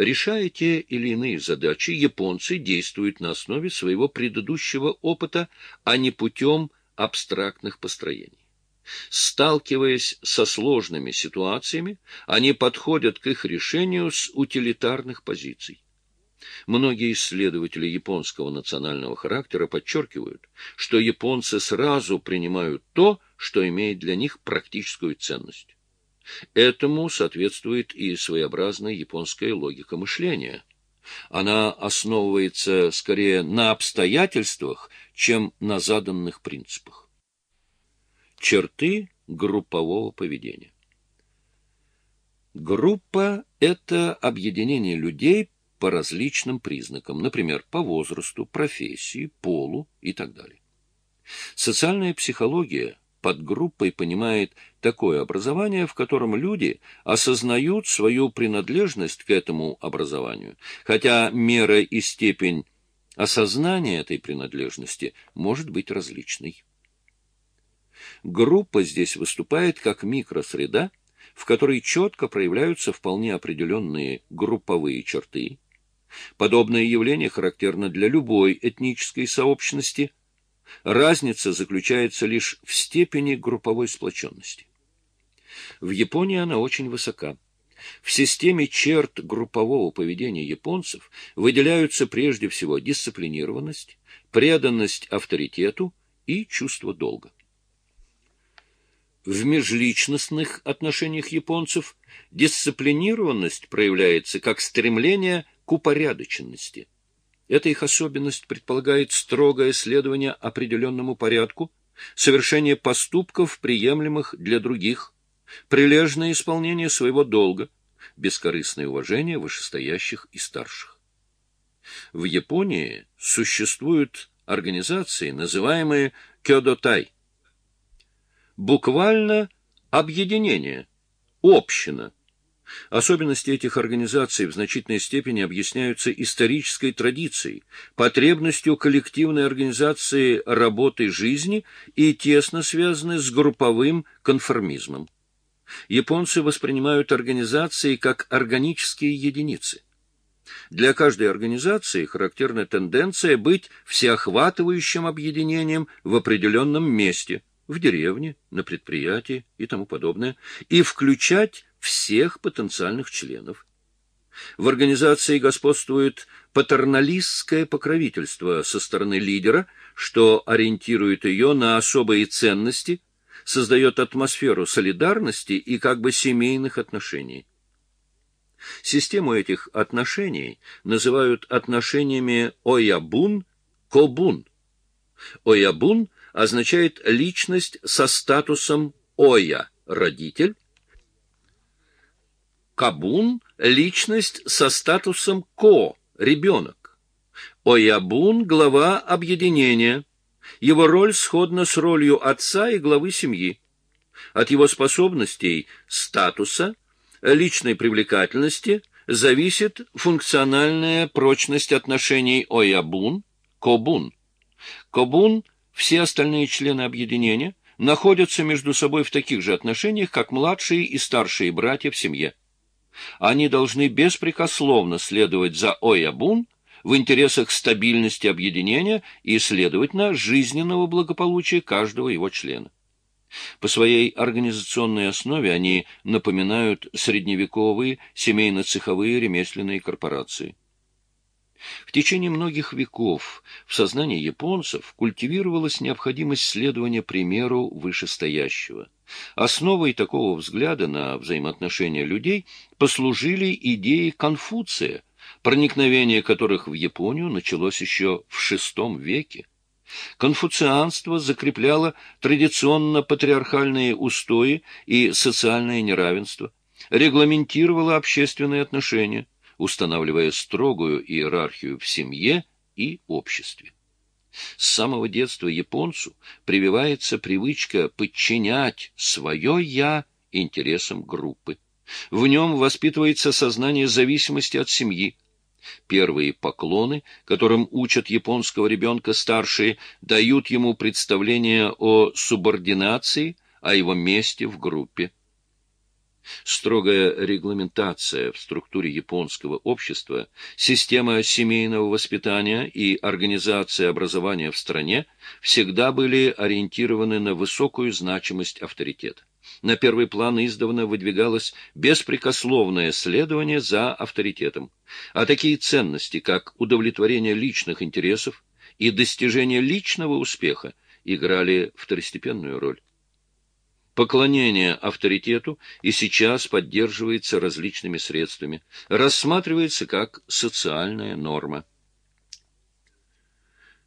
Решая те или иные задачи, японцы действуют на основе своего предыдущего опыта, а не путем абстрактных построений. Сталкиваясь со сложными ситуациями, они подходят к их решению с утилитарных позиций. Многие исследователи японского национального характера подчеркивают, что японцы сразу принимают то, что имеет для них практическую ценность. Этому соответствует и своеобразная японская логика мышления. Она основывается скорее на обстоятельствах, чем на заданных принципах. Черты группового поведения. Группа – это объединение людей по различным признакам, например, по возрасту, профессии, полу и так далее. Социальная психология под группой понимает такое образование, в котором люди осознают свою принадлежность к этому образованию, хотя мера и степень осознания этой принадлежности может быть различной. Группа здесь выступает как микросреда, в которой четко проявляются вполне определенные групповые черты. Подобное явление характерно для любой этнической сообщности. Разница заключается лишь в степени групповой сплоченности. В Японии она очень высока. В системе черт группового поведения японцев выделяются прежде всего дисциплинированность, преданность авторитету и чувство долга. В межличностных отношениях японцев дисциплинированность проявляется как стремление к упорядоченности. Эта их особенность предполагает строгое следование определенному порядку, совершение поступков, приемлемых для других, прилежное исполнение своего долга, бескорыстное уважение вышестоящих и старших. В Японии существуют организации, называемые кёдотай – буквально объединение, община. Особенности этих организаций в значительной степени объясняются исторической традицией, потребностью коллективной организации работы жизни и тесно связаны с групповым конформизмом. Японцы воспринимают организации как органические единицы. Для каждой организации характерна тенденция быть всеохватывающим объединением в определенном месте – в деревне, на предприятии и тому подобное, и включать всех потенциальных членов. В организации господствует патерналистское покровительство со стороны лидера, что ориентирует ее на особые ценности, создает атмосферу солидарности и как бы семейных отношений. Систему этих отношений называют отношениями оябун-кобун. Оябун – означает личность со статусом Оя – родитель, Кабун – личность со статусом Ко – ребенок. Оябун – глава объединения. Его роль сходна с ролью отца и главы семьи. От его способностей, статуса, личной привлекательности зависит функциональная прочность отношений Оябун-Кобун. Кобун все остальные члены объединения находятся между собой в таких же отношениях, как младшие и старшие братья в семье. Они должны беспрекословно следовать за Оябун в интересах стабильности объединения и, следовательно, жизненного благополучия каждого его члена. По своей организационной основе они напоминают средневековые семейно-цеховые ремесленные корпорации. В течение многих веков в сознании японцев культивировалась необходимость следования примеру вышестоящего. Основой такого взгляда на взаимоотношения людей послужили идеи Конфуция, проникновение которых в Японию началось еще в VI веке. Конфуцианство закрепляло традиционно патриархальные устои и социальное неравенство, регламентировало общественные отношения, устанавливая строгую иерархию в семье и обществе. С самого детства японцу прививается привычка подчинять свое «я» интересам группы. В нем воспитывается сознание зависимости от семьи. Первые поклоны, которым учат японского ребенка старшие, дают ему представление о субординации, о его месте в группе. Строгая регламентация в структуре японского общества, система семейного воспитания и организация образования в стране всегда были ориентированы на высокую значимость авторитета. На первый план издавна выдвигалось беспрекословное следование за авторитетом, а такие ценности, как удовлетворение личных интересов и достижение личного успеха, играли второстепенную роль. Поклонение авторитету и сейчас поддерживается различными средствами, рассматривается как социальная норма.